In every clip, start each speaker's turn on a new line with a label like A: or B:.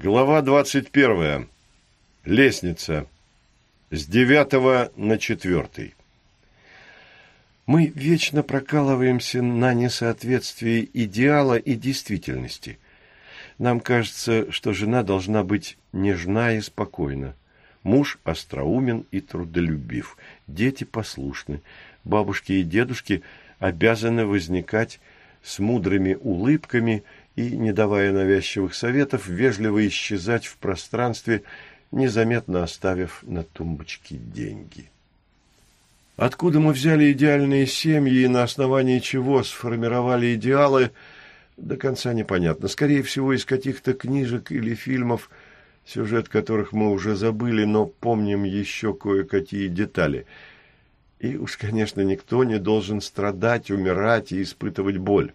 A: Глава двадцать первая. Лестница. С девятого на четвертый. Мы вечно прокалываемся на несоответствии идеала и действительности. Нам кажется, что жена должна быть нежна и спокойна. Муж остроумен и трудолюбив. Дети послушны. Бабушки и дедушки обязаны возникать с мудрыми улыбками и, не давая навязчивых советов, вежливо исчезать в пространстве, незаметно оставив на тумбочке деньги. Откуда мы взяли идеальные семьи и на основании чего сформировали идеалы, до конца непонятно. Скорее всего, из каких-то книжек или фильмов, сюжет которых мы уже забыли, но помним еще кое-какие детали. И уж, конечно, никто не должен страдать, умирать и испытывать боль.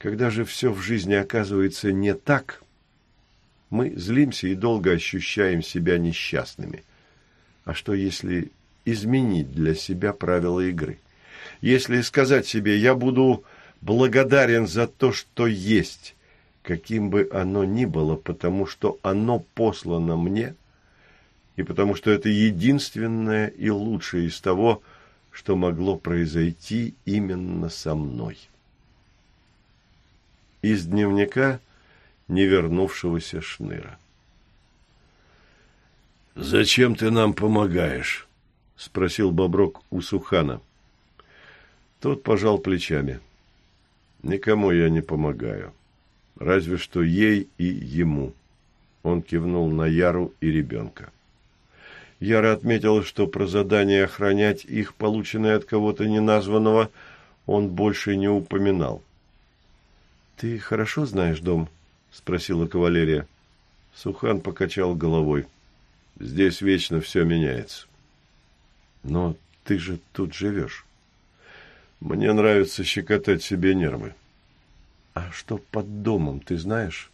A: Когда же все в жизни оказывается не так, мы злимся и долго ощущаем себя несчастными. А что если изменить для себя правила игры? Если сказать себе «я буду благодарен за то, что есть», каким бы оно ни было, потому что оно послано мне, и потому что это единственное и лучшее из того, что могло произойти именно со мной из дневника невернувшегося шныра. «Зачем ты нам помогаешь?» — спросил Боброк у Сухана. Тот пожал плечами. «Никому я не помогаю. Разве что ей и ему». Он кивнул на Яру и ребенка. Яра отметила, что про задание охранять их, полученное от кого-то неназванного, он больше не упоминал. «Ты хорошо знаешь дом?» – спросила кавалерия. Сухан покачал головой. «Здесь вечно все меняется». «Но ты же тут живешь». «Мне нравится щекотать себе нервы». «А что под домом, ты знаешь?»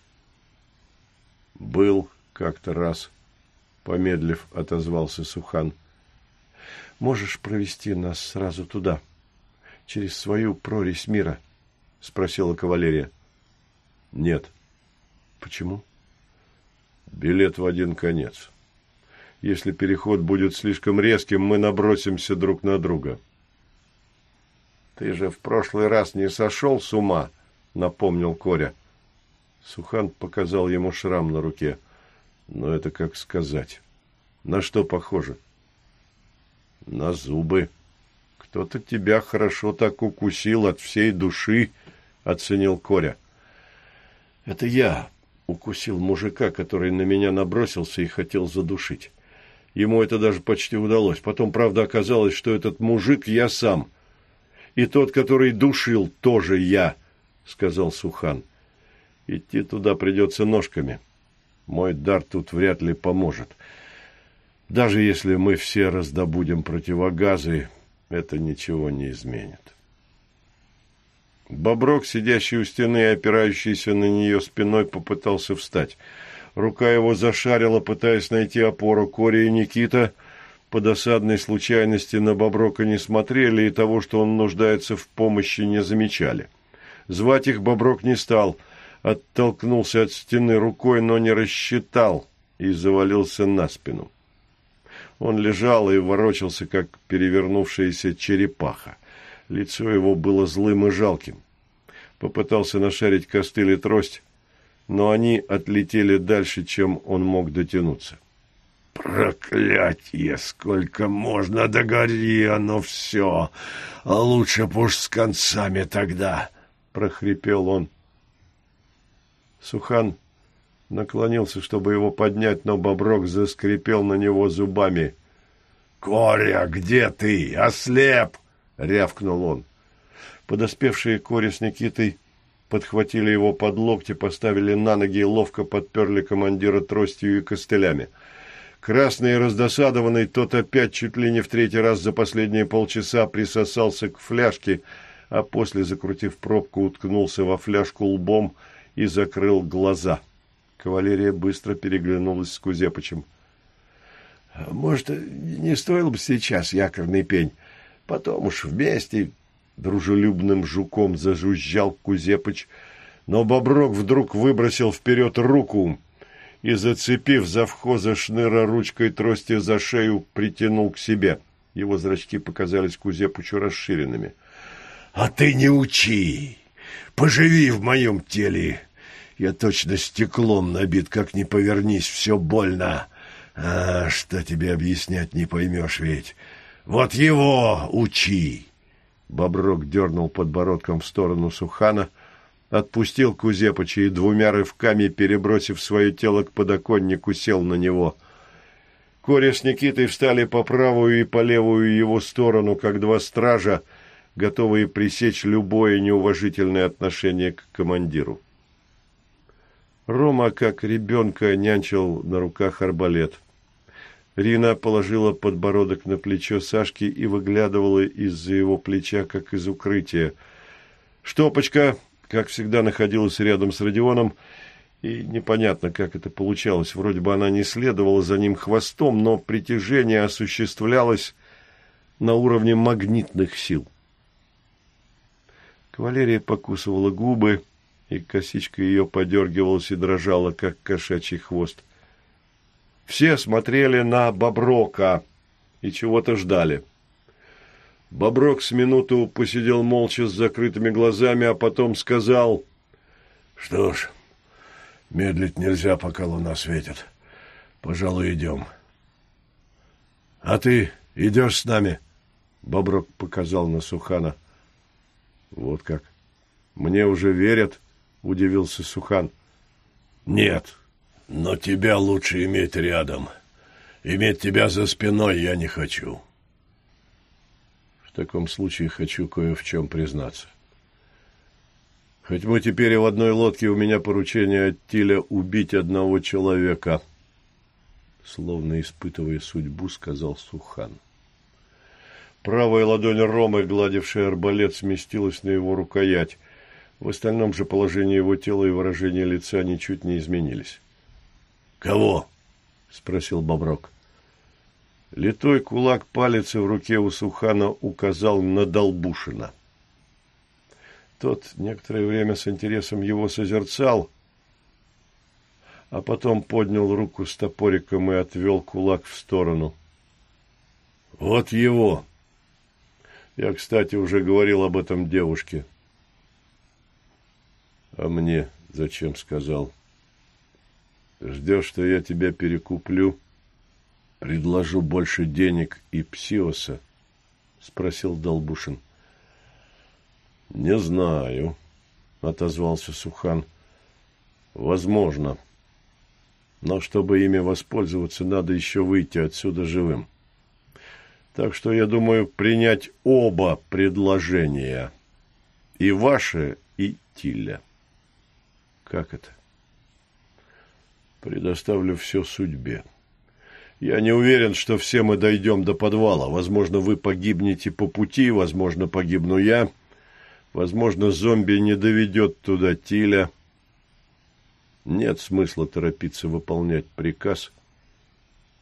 A: «Был как-то раз», — помедлив, отозвался Сухан. «Можешь провести нас сразу туда, через свою прорезь мира?» — спросила кавалерия. Нет. Почему? Билет в один конец. Если переход будет слишком резким, мы набросимся друг на друга. Ты же в прошлый раз не сошел с ума, напомнил Коря. Сухан показал ему шрам на руке. Но это как сказать. На что похоже? На зубы. Кто-то тебя хорошо так укусил от всей души, оценил Коря. Это я укусил мужика, который на меня набросился и хотел задушить. Ему это даже почти удалось. Потом, правда, оказалось, что этот мужик я сам. И тот, который душил, тоже я, сказал Сухан. Идти туда придется ножками. Мой дар тут вряд ли поможет. Даже если мы все раздобудем противогазы, это ничего не изменит. Боброк, сидящий у стены и опирающийся на нее спиной, попытался встать. Рука его зашарила, пытаясь найти опору. Кори и Никита по досадной случайности на Боброка не смотрели и того, что он нуждается в помощи, не замечали. Звать их Боброк не стал, оттолкнулся от стены рукой, но не рассчитал и завалился на спину. Он лежал и ворочался, как перевернувшаяся черепаха. Лицо его было злым и жалким. Попытался нашарить костыль и трость, но они отлетели дальше, чем он мог дотянуться. «Проклятье! Сколько можно, догори оно все! А лучше б уж с концами тогда!» — прохрипел он. Сухан наклонился, чтобы его поднять, но Боброк заскрипел на него зубами. «Коря, где ты? Ослеп!» — рявкнул он. Подоспевшие Кори с Никитой подхватили его под локти, поставили на ноги и ловко подперли командира тростью и костылями. Красный и раздосадованный, тот опять чуть ли не в третий раз за последние полчаса присосался к фляжке, а после, закрутив пробку, уткнулся во фляжку лбом и закрыл глаза. Кавалерия быстро переглянулась с Кузепычем. — Может, не стоило бы сейчас якорный пень? Потом уж вместе дружелюбным жуком зажужжал Кузепыч, но Боброк вдруг выбросил вперед руку и, зацепив завхоза шныра ручкой трости за шею, притянул к себе. Его зрачки показались Кузепучу расширенными. — А ты не учи! Поживи в моем теле! Я точно стеклом набит, как ни повернись, все больно. А что тебе объяснять не поймешь ведь. Вот его учи!» Боброк дернул подбородком в сторону Сухана, отпустил Кузепыча и двумя рывками, перебросив свое тело к подоконнику, сел на него. Коря с Никитой встали по правую и по левую его сторону, как два стража, готовые пресечь любое неуважительное отношение к командиру. Рома, как ребенка, нянчил на руках арбалет. Рина положила подбородок на плечо Сашки и выглядывала из-за его плеча, как из укрытия. Штопочка, как всегда, находилась рядом с Родионом, и непонятно, как это получалось. Вроде бы она не следовала за ним хвостом, но притяжение осуществлялось на уровне магнитных сил. Кавалерия покусывала губы, и косичка ее подергивалась и дрожала, как кошачий хвост. Все смотрели на Боброка и чего-то ждали. Боброк с минуту посидел молча с закрытыми глазами, а потом сказал, «Что ж, медлить нельзя, пока луна светит. Пожалуй, идем». «А ты идешь с нами?» Боброк показал на Сухана. «Вот как. Мне уже верят?» удивился Сухан. Нет, но тебя лучше иметь рядом. Иметь тебя за спиной я не хочу. В таком случае хочу кое в чем признаться. Хоть мы теперь и в одной лодке, у меня поручение от Тиля убить одного человека. Словно испытывая судьбу, сказал Сухан. Правая ладонь Ромы, гладившая арбалет, сместилась на его рукоять. В остальном же положение его тела и выражение лица ничуть не изменились. «Кого?» — спросил Боброк. Литой кулак палицы в руке у Сухана указал на Долбушина. Тот некоторое время с интересом его созерцал, а потом поднял руку с топориком и отвел кулак в сторону. «Вот его!» Я, кстати, уже говорил об этом девушке. А мне зачем сказал? Ждешь, что я тебя перекуплю? Предложу больше денег и псиоса? Спросил Долбушин. Не знаю, отозвался Сухан. Возможно. Но чтобы ими воспользоваться, надо еще выйти отсюда живым. Так что я думаю принять оба предложения. И ваше, и Тиля. Как это? Предоставлю все судьбе. Я не уверен, что все мы дойдем до подвала. Возможно, вы погибнете по пути, возможно, погибну я. Возможно, зомби не доведет туда Тиля. Нет смысла торопиться выполнять приказ,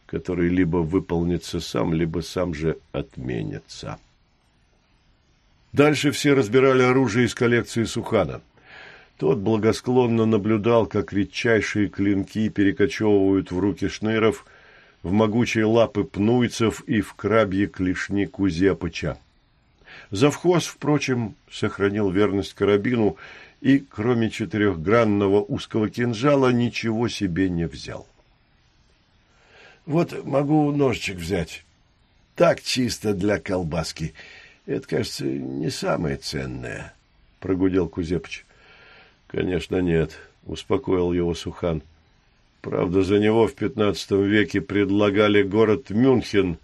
A: который либо выполнится сам, либо сам же отменится. Дальше все разбирали оружие из коллекции Сухана. Тот благосклонно наблюдал, как редчайшие клинки перекочевывают в руки шныров, в могучие лапы пнуйцев и в крабье клешни Кузепыча. Завхоз, впрочем, сохранил верность карабину и, кроме четырехгранного узкого кинжала, ничего себе не взял. «Вот могу ножичек взять. Так чисто для колбаски. Это, кажется, не самое ценное», — прогудел Кузепыч. Конечно, нет, успокоил его Сухан. Правда, за него в пятнадцатом веке предлагали город Мюнхен,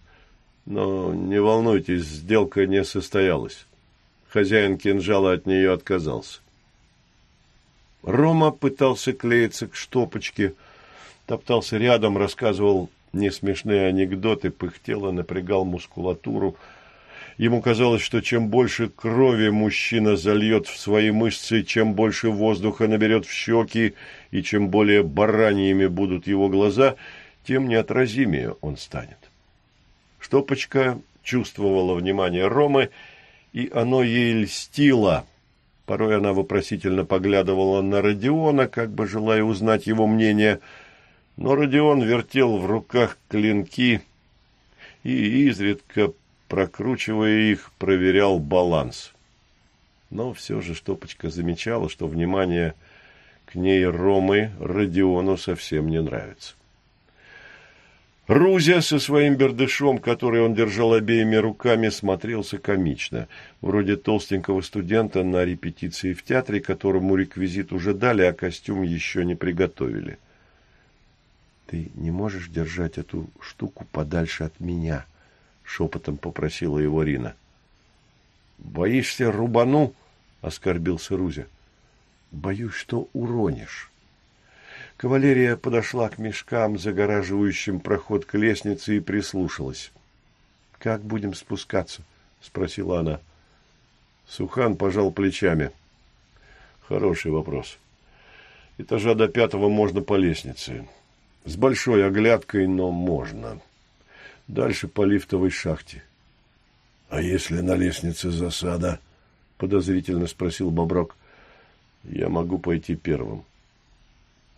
A: но не волнуйтесь, сделка не состоялась. Хозяин кинжала от нее отказался. Рома пытался клеиться к штопочке, топтался рядом, рассказывал несмешные анекдоты, пыхтел и напрягал мускулатуру, Ему казалось, что чем больше крови мужчина зальет в свои мышцы, чем больше воздуха наберет в щеки, и чем более бараньими будут его глаза, тем неотразимее он станет. Штопочка чувствовала внимание Ромы, и оно ей льстило. Порой она вопросительно поглядывала на Родиона, как бы желая узнать его мнение, Но Родион вертел в руках клинки и, изредка прокручивая их, проверял баланс. Но все же Штопочка замечала, что внимание к ней Ромы Родиону совсем не нравится. Рузя со своим бердышом, который он держал обеими руками, смотрелся комично, вроде толстенького студента на репетиции в театре, которому реквизит уже дали, а костюм еще не приготовили. «Ты не можешь держать эту штуку подальше от меня?» — шепотом попросила его Рина. «Боишься, рубану?» — оскорбился Рузя. «Боюсь, что уронишь». Кавалерия подошла к мешкам, загораживающим проход к лестнице, и прислушалась. «Как будем спускаться?» — спросила она. Сухан пожал плечами. «Хороший вопрос. Этажа до пятого можно по лестнице. С большой оглядкой, но можно. Дальше по лифтовой шахте». «А если на лестнице засада?» — подозрительно спросил Боброк. «Я могу пойти первым».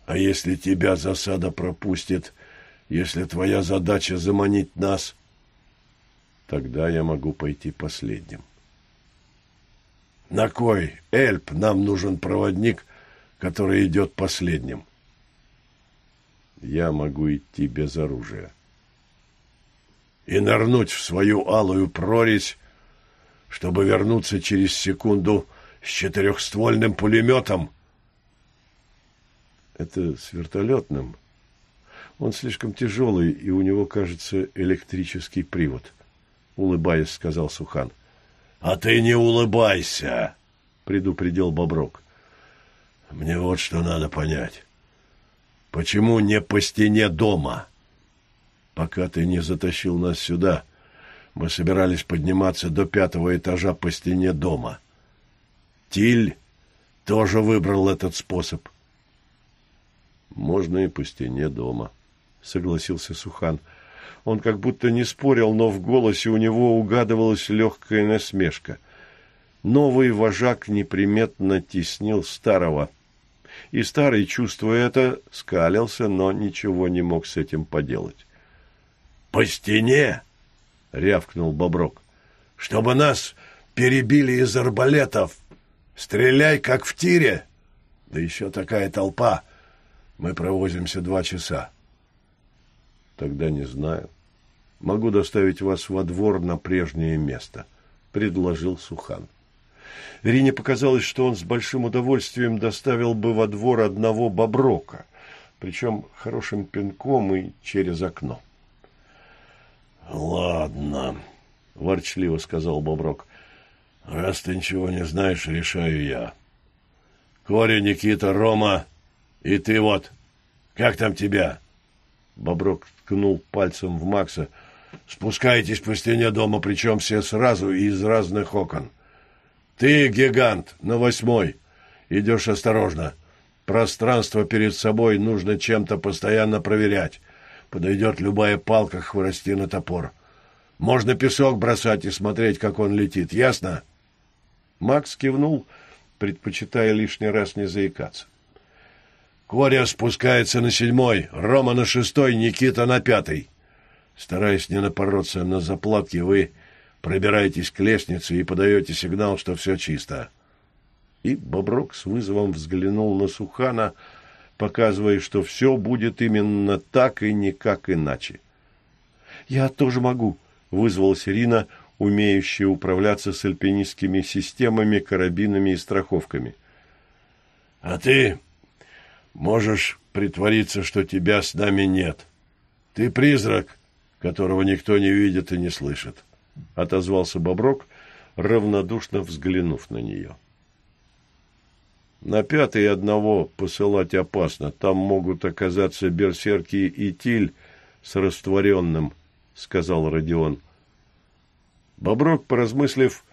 A: А если тебя засада пропустит, если твоя задача заманить нас, тогда я могу пойти последним. На кой, Эльп, нам нужен проводник, который идет последним? Я могу идти без оружия. И нырнуть в свою алую прорезь, чтобы вернуться через секунду с четырехствольным пулеметом — это с вертолетным. Он слишком тяжелый, и у него, кажется, электрический привод. Улыбаясь, сказал Сухан. — А ты не улыбайся, — предупредил Боброк. — Мне вот что надо понять. Почему не по стене дома? Пока ты не затащил нас сюда, мы собирались подниматься до пятого этажа по стене дома. Тиль тоже выбрал этот способ. Можно и по стене дома, согласился Сухан. Он как будто не спорил, но в голосе у него угадывалась легкая насмешка. Новый вожак неприметно теснил старого. И старый, чувствуя это, скалился, но ничего не мог с этим поделать. — По стене! — рявкнул Боброк. — Чтобы нас перебили из арбалетов! Стреляй, как в тире! Да еще такая толпа! — мы провозимся два часа. Тогда не знаю. Могу доставить вас во двор на прежнее место, предложил Сухан. Рине показалось, что он с большим удовольствием доставил бы во двор одного боброка, причем хорошим пинком и через окно. «Ладно», — ворчливо сказал Боброк. «Раз ты ничего не знаешь, решаю я. Коря, Никита, Рома, и ты вот, как там тебя? Боброк ткнул пальцем в Макса. Спускайтесь по стене дома, причем все сразу и из разных окон. Ты, гигант, на восьмой. Идешь осторожно. Пространство перед собой нужно чем-то постоянно проверять. Подойдет любая палка, хворости на топор. Можно песок бросать и смотреть, как он летит. Ясно? Макс кивнул, предпочитая лишний раз не заикаться. Коря спускается на седьмой, Рома на шестой, Никита на пятый. Стараясь не напороться на заплатки, вы пробираетесь к лестнице и подаете сигнал, что все чисто. И Боброк с вызовом взглянул на Сухана, показывая, что все будет именно так и никак иначе. «Я тоже могу», — вызвалась Ирина, умеющая управляться с альпинистскими системами, карабинами и страховками. «А ты Можешь притвориться, что тебя с нами нет. Ты призрак, которого никто не видит и не слышит, — отозвался Боброк, равнодушно взглянув на нее. На пятый одного посылать опасно. Там могут оказаться берсерки и тиль с растворенным, — сказал Родион. Боброк, поразмыслив,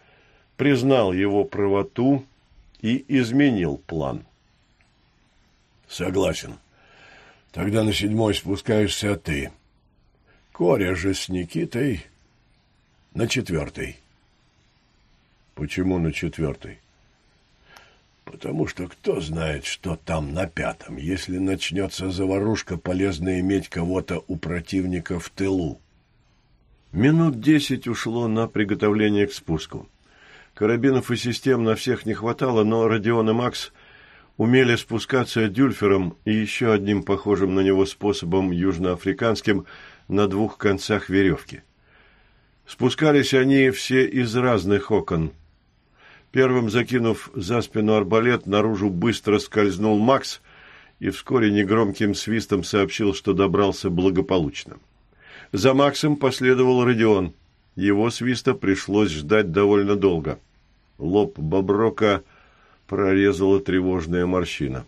A: признал его правоту и изменил план. Согласен. Тогда на седьмой спускаешься ты. Коря же с Никитой на четвертый. Почему на четвертый?
B: Потому что кто знает, что там на пятом. Если начнется заварушка, полезно иметь кого-то у противника в тылу.
A: Минут десять ушло на приготовление к спуску. Карабинов и систем на всех не хватало, но Родион и Макс умели спускаться дюльфером и еще одним похожим на него способом южноафриканским на двух концах веревки. Спускались они все из разных окон. Первым, закинув за спину арбалет, наружу быстро скользнул Макс и вскоре негромким свистом сообщил, что добрался благополучно. За Максом последовал Родион. Его свиста пришлось ждать довольно долго. Лоб Боброка прорезала тревожная морщина.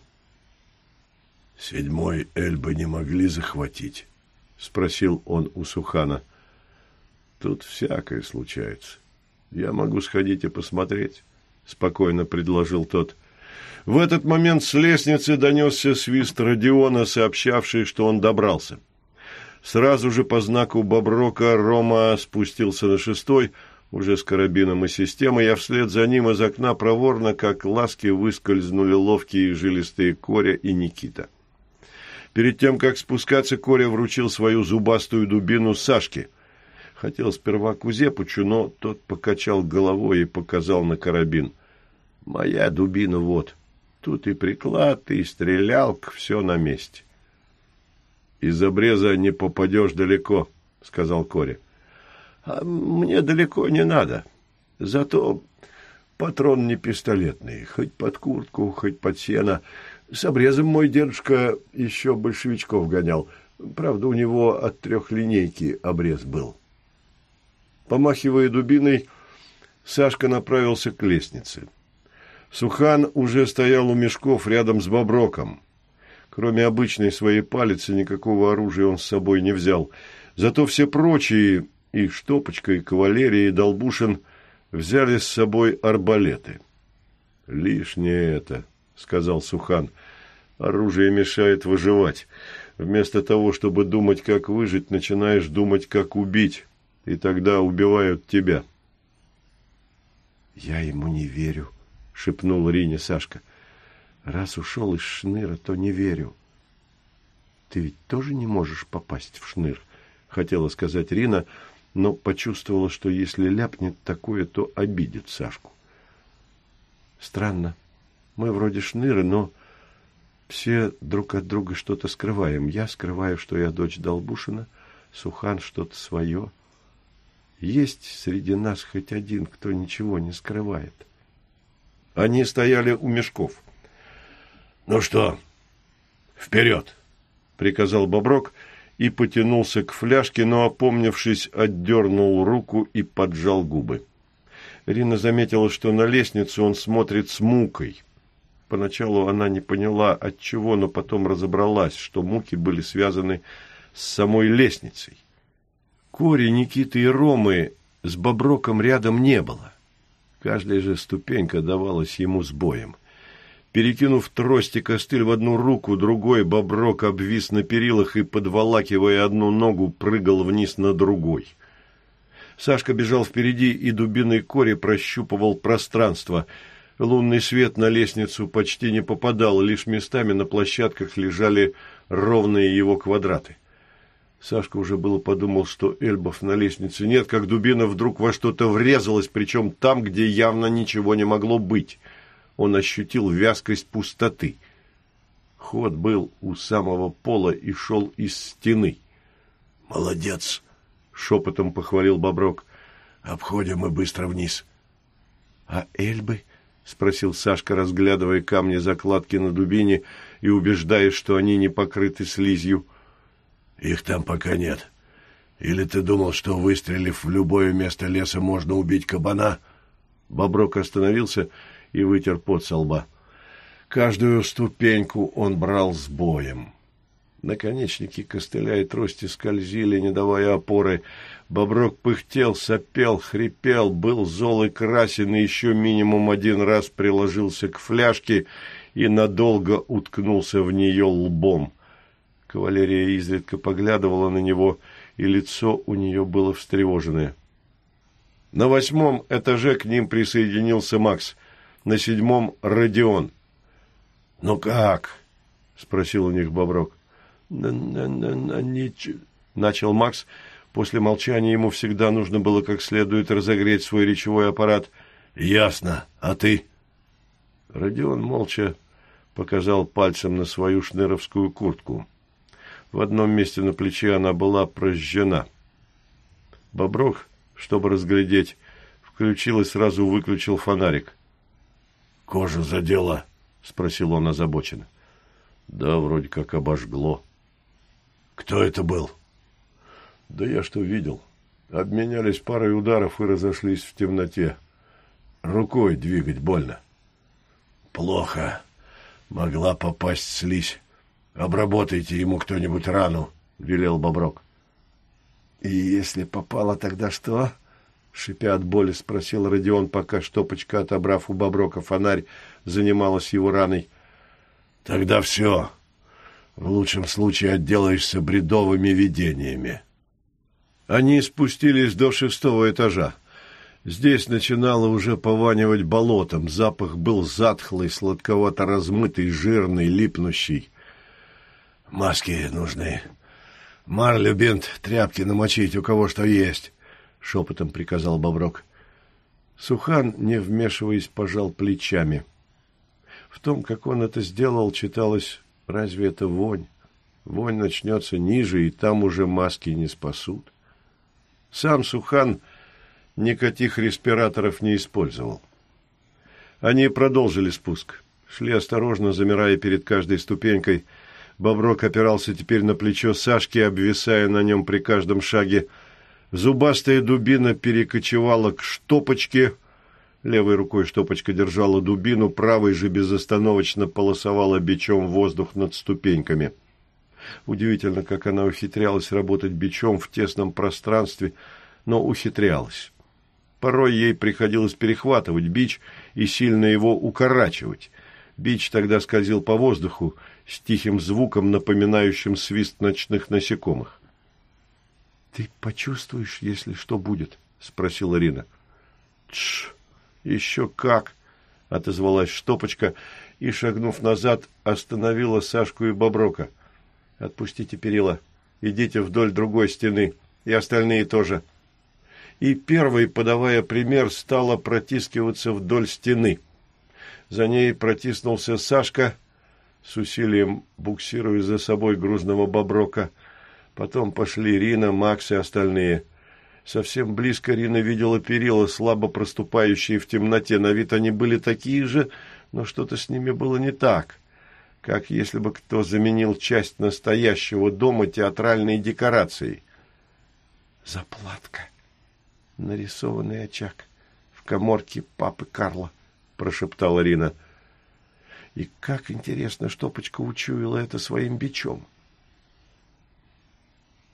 B: «Седьмой Эльбы не могли захватить?» — спросил он у Сухана. «Тут всякое случается. Я могу сходить и посмотреть», — спокойно предложил тот.
A: В этот момент с лестницы донесся свист Родиона, сообщавший, что он добрался. Сразу же по знаку Боброка Рома спустился на шестой, уже с карабином и системой, а вслед за ним из окна проворно, как ласки, выскользнули ловкие и жилистые Коря и Никита. Перед тем, как спускаться, Коря вручил свою зубастую дубину Сашке. Хотел сперва Кузепучу, но тот покачал головой и показал на карабин. «Моя дубина вот. Тут и приклад, и стрелялка, все на месте».
B: «Из обреза не попадешь далеко», — сказал Кори.
A: «А мне далеко не надо. Зато патрон не пистолетный, хоть под куртку, хоть под сено. С обрезом мой дедушка еще большевичков гонял. Правда, у него от трехлинейки обрез был». Помахивая дубиной, Сашка направился к лестнице. Сухан уже стоял у мешков рядом с Боброком. Кроме обычной своей палицы, никакого оружия он с собой не взял. Зато все прочие, и Штопочка, и Кавалерия, и Долбушин, взяли с собой арбалеты. «Лишнее это», — сказал Сухан. «Оружие мешает выживать. Вместо того, чтобы думать, как выжить, начинаешь думать, как убить, и тогда убивают тебя».
C: «Я ему не верю», — шепнул Рине Сашка. — Раз ушел из шныра, то не верю. Ты ведь тоже не можешь попасть в шныр, хотела сказать Рина, но почувствовала, что если ляпнет такое, то обидит Сашку. Странно. Мы вроде шныры, но все друг от друга что-то скрываем. Я скрываю, что я дочь Долбушина, Сухан что-то свое. Есть среди нас хоть один, кто ничего не скрывает.
A: Они стояли у мешков.
B: «Ну что, вперед!» — приказал Боброк и потянулся к фляжке, но, опомнившись, отдернул руку и поджал губы.
A: Рина заметила, что на лестницу он смотрит с мукой. Поначалу она не поняла, от чего, но потом разобралась, что муки были связаны с самой лестницей. Кори, Никиты и Ромы с Боброком рядом не было. Каждая же ступенька давалась ему с боем. Перекинув трость и костыль в одну руку, другой боброк обвис на перилах и, подволакивая одну ногу, прыгал вниз на другой. Сашка бежал впереди и дубиной кори прощупывал пространство. Лунный свет на лестницу почти не попадал, лишь местами на площадках лежали ровные его квадраты. Сашка уже было подумал, что эльбов на лестнице нет, как дубина вдруг во что-то врезалась, причем там, где явно ничего не могло быть — он ощутил вязкость пустоты. Ход был у самого пола и шел из стены.
B: «Молодец!» — шепотом похвалил Боброк. «Обходим мы быстро вниз».
A: «А эльбы?» — спросил Сашка, разглядывая камни закладки на дубине и убеждаясь, что они не покрыты слизью.
B: «Их там пока нет. Или ты думал, что, выстрелив в любое место леса, можно убить кабана?»
A: Боброк остановился и вытер пот со лба. Каждую ступеньку он брал с боем. Наконечники костыля и трости скользили, не давая опоры. Боброк пыхтел, сопел, хрипел, был зол и красен, и еще минимум один раз приложился к фляжке и надолго уткнулся в нее лбом. Кавалерия изредка поглядывала на него, и лицо у нее было встревоженное. На восьмом этаже к ним присоединился Макс. на седьмом Родион.
B: «Ну как?» — спросил у них Боброк.
A: Начал Макс. После молчания ему всегда нужно было как следует разогреть свой речевой аппарат.
B: «Ясно. А ты?»
A: Родион молча показал пальцем на свою шнеровскую куртку. В одном месте на плече она была прожжена. Боброк, чтобы разглядеть, включил и сразу выключил фонарик.
B: «Кожу задело?» — спросил он озабоченно.
A: «Да, вроде как обожгло».
B: «Кто это был?»
A: «Да я что видел. Обменялись парой ударов и разошлись в темноте. Рукой двигать больно».
B: «Плохо. Могла попасть слизь. Обработайте ему кто-нибудь рану», — велел Боброк.
A: «И если попало, тогда что?» Шипя от боли, спросил Родион, пока штопочка, отобрав у Боброка фонарь, занималась его раной.
B: «Тогда все. В лучшем случае отделаешься бредовыми видениями».
A: Они спустились до шестого этажа. Здесь начинало уже пованивать болотом. Запах был затхлый, сладковато размытый, жирный, липнущий.
B: «Маски нужны. Марлю, бинт, тряпки намочить, у кого что есть», — шепотом приказал Боброк.
A: Сухан, не вмешиваясь, пожал плечами. В том, как он это сделал, читалось «Разве это вонь?» Вонь начнется ниже, и там уже маски не спасут. Сам Сухан никаких респираторов не использовал. Они продолжили спуск. Шли осторожно, замирая перед каждой ступенькой. Боброк опирался теперь на плечо Сашки, обвисая на нем при каждом шаге. Зубастая дубина перекочевала к штопочке. Левой рукой штопочка держала дубину, правой же безостановочно полосовала бичом воздух над ступеньками. — Удивительно, как она ухитрялась работать бичом в тесном пространстве, но ухитрялась. Порой ей приходилось перехватывать бич и сильно его укорачивать. Бич тогда скользил по воздуху с тихим звуком, напоминающим свист ночных насекомых. — Ты почувствуешь, если что будет? — спросила Рина. — Тш, еще как! — отозвалась Штопочка и, шагнув назад, остановила Сашку и Боброка — Отпустите перила. Идите вдоль другой стены. И остальные тоже. И первой, подавая пример, стала протискиваться вдоль стены. За ней протиснулся Сашка, с усилием буксируя за собой грузного боброка. Потом пошли Рина, Макс и остальные. Совсем близко Рина видела перила, слабо проступающие в темноте. На вид они были такие же, но что-то с ними было не так как если бы кто заменил часть настоящего дома театральной декорацией. «Заплатка. Нарисованный очаг в коморке папы Карла», — прошептала Рина. «И как интересно, Штопочка учуяла это своим бичом».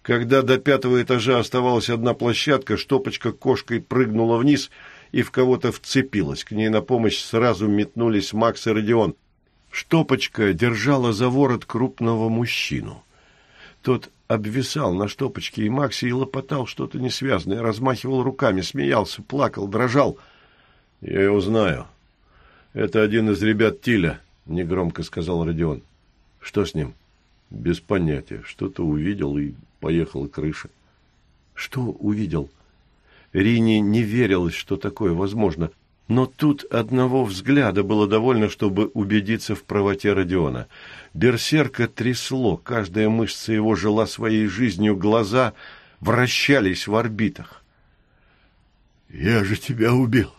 A: Когда до пятого этажа оставалась одна площадка, Штопочка кошкой прыгнула вниз и в кого-то вцепилась. К ней на помощь сразу метнулись Макс и Родион — Штопочка держала за ворот крупного мужчину. Тот обвисал на штопочке и Максе и лопотал что-то несвязное, размахивал руками, смеялся, плакал, дрожал. — Я его знаю. Это один из ребят Тиля, — негромко сказал Родион. — Что с ним? — Без понятия. Что-то увидел и поехала крыша. — Что увидел? Рине не верилось, что такое возможно. Но тут одного взгляда было довольно, чтобы убедиться в правоте Родиона. Берсерка трясло, каждая мышца его жила своей жизнью, глаза вращались в орбитах. «Я же тебя убил!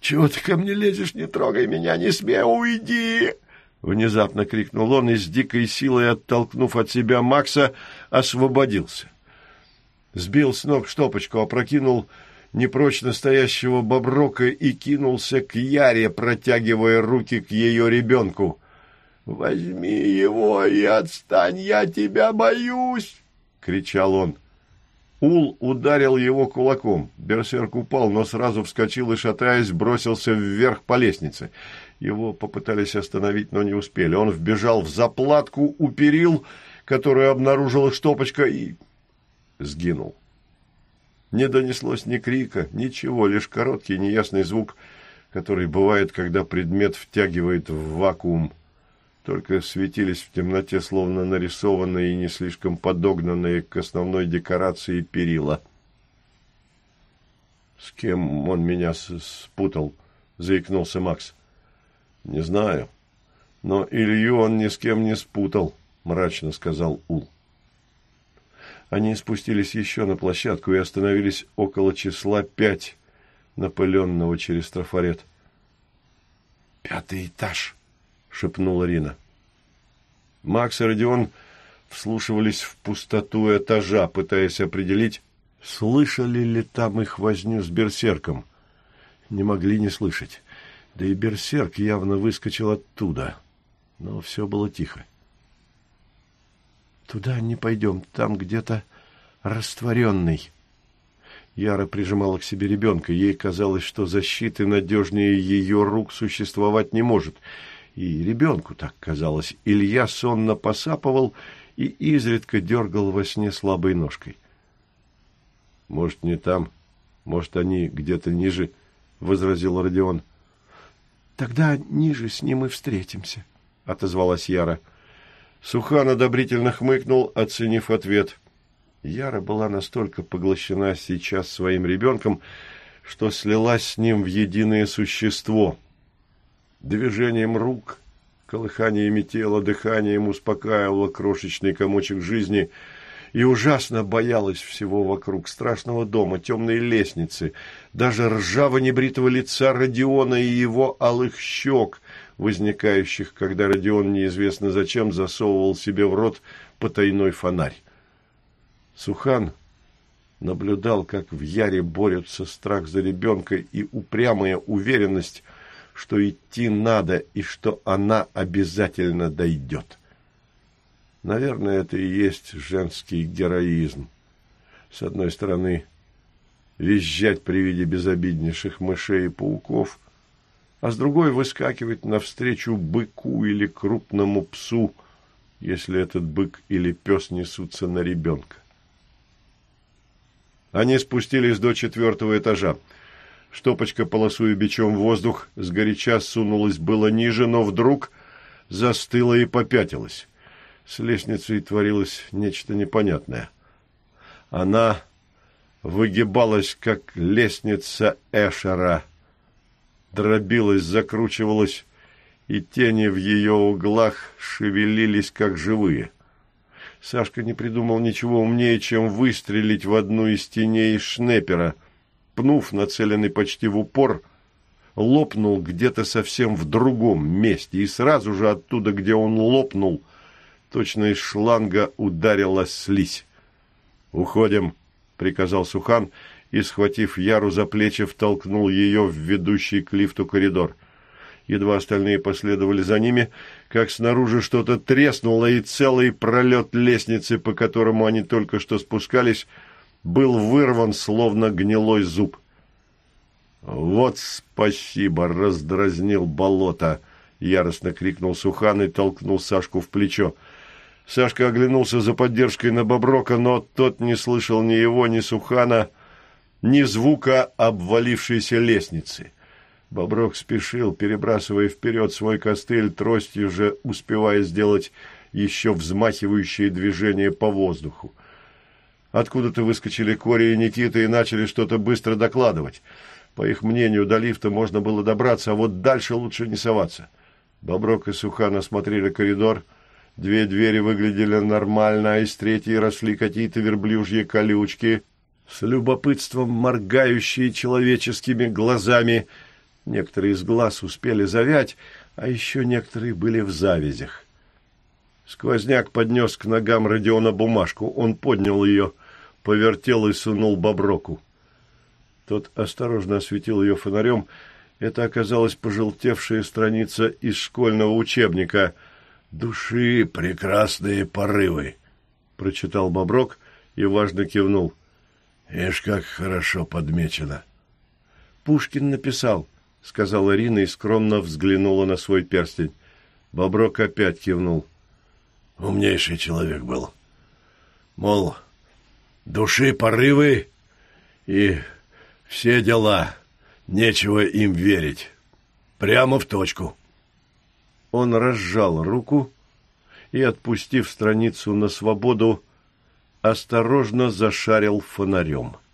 A: Чего ты ко мне лезешь? Не трогай меня, не смей, уйди!» Внезапно крикнул он и с дикой силой, оттолкнув от себя Макса, освободился. Сбил с ног штопочку, опрокинул непрочно стоящего боброка и кинулся к Яре, протягивая руки к ее ребенку. «Возьми его и отстань, я тебя боюсь!» — кричал он. Ул ударил его кулаком. Берсерк упал, но сразу вскочил и, шатаясь, бросился вверх по лестнице. Его попытались остановить, но не успели. Он вбежал в заплатку у перил, которую обнаружила штопочка, и сгинул. Не донеслось ни крика, ничего, лишь короткий неясный звук, который бывает, когда предмет втягивает в вакуум. Только светились в темноте, словно нарисованные и не слишком подогнанные к основной декорации перила. «С кем он меня спутал?» — заикнулся Макс. «Не знаю. Но Илью он ни с кем не спутал», — мрачно сказал Ул. Они спустились еще на площадку и остановились около числа пять, напыленного через трафарет.
C: «Пятый этаж», —
A: шепнула Рина. Макс и Родион вслушивались в пустоту этажа, пытаясь определить, слышали ли там их возню с берсерком. Не могли не слышать. Да и берсерк явно выскочил оттуда. Но все было тихо. «Туда не пойдем, там где-то растворенный». Яра прижимала к себе ребенка. Ей казалось, что защиты надежнее ее рук существовать не может. И ребенку так казалось. Илья сонно посапывал и изредка дергал во сне слабой ножкой. «Может, не там? Может, они где-то ниже?» — возразил Родион.
C: «Тогда ниже с ним и встретимся», — отозвалась Яра.
A: Сухан одобрительно хмыкнул, оценив ответ. Яра была настолько поглощена сейчас своим ребенком, что слилась с ним в единое существо. Движением рук, колыханиями тела, дыханием успокаивала крошечный комочек жизни и ужасно боялась всего вокруг страшного дома, темной лестницы, даже ржаво-небритого лица Родиона и его алых щек, возникающих, когда Родион неизвестно зачем засовывал себе в рот потайной фонарь. Сухан наблюдал, как в Яре борются страх за ребенка и упрямая уверенность, что идти надо и что она обязательно дойдет. Наверное, это и есть женский героизм. С одной стороны, визжать при виде безобиднейших мышей и пауков, а с другой выскакивать навстречу быку или крупному псу, если этот бык или пес несутся на ребенка. Они спустились до четвертого этажа. Штопочка, полосуя бичом воздух, сгоряча сунулась было ниже, но вдруг застыла и попятилась. С лестницей творилось нечто непонятное. Она выгибалась, как лестница Эшера, дробилась, закручивалась, и тени в ее углах шевелились, как живые. — Сашка не придумал ничего умнее, чем выстрелить в одну из теней шнепера. Пнув, нацеленный почти в упор, лопнул где-то совсем в другом месте, и сразу же оттуда, где он лопнул, точно из шланга ударила слизь. «Уходим», — приказал Сухан, и, схватив Яру за плечи, втолкнул ее в ведущий к лифту коридор. — Едва остальные последовали за ними, как снаружи что-то треснуло, и целый пролет лестницы, по которому они только что спускались, был вырван, словно гнилой зуб. «Вот спасибо!» — раздразнил болото. Яростно крикнул Сухан и толкнул Сашку в плечо. Сашка оглянулся за поддержкой на Боброка, но тот не слышал ни его, ни Сухана, ни звука обвалившейся лестницы. Боброк спешил, перебрасывая вперед свой костыль, тростью же успевая сделать еще взмахивающие движения по воздуху. Откуда-то выскочили Кори и Никита и начали что-то быстро докладывать. По их мнению, до лифта можно было добраться, а вот дальше лучше не соваться. Боброк и Сухан осмотрели коридор. Две двери выглядели нормально, а из третьей росли какие-то верблюжьи колючки, с любопытством моргающие человеческими глазами – Некоторые из глаз успели завять, а еще некоторые были в завязях. Сквозняк поднес к ногам Родиона бумажку. Он поднял ее, повертел и сунул Боброку. Тот осторожно осветил ее фонарем. Это оказалась пожелтевшая страница из школьного учебника «Души прекрасные порывы», — прочитал Боброк и важно кивнул. «Ишь, как хорошо подмечено». Пушкин написал — сказала Ирина и скромно взглянула на свой перстень. Боброк опять кивнул. Умнейший человек был. Мол, души порывы и все дела, нечего им верить.
B: Прямо в точку.
C: Он разжал руку и, отпустив страницу на свободу, осторожно зашарил фонарем. —